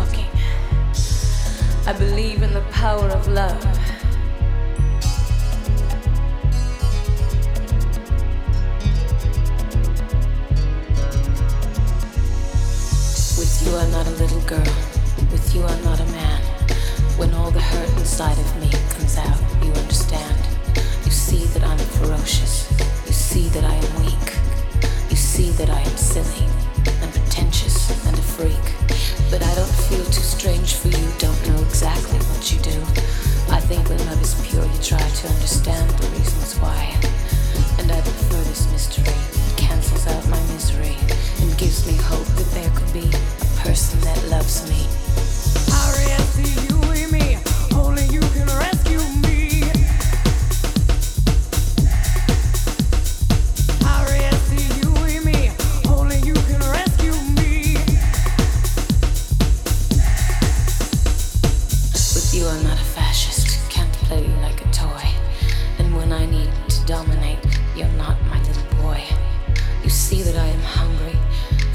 talking. I believe in the power of love. Too strange for you,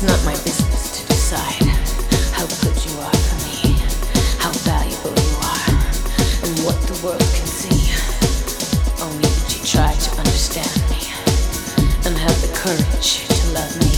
It's not my business to decide how good you are for me, how valuable you are, and what the world can see. Only that you try to understand me and have the courage to love me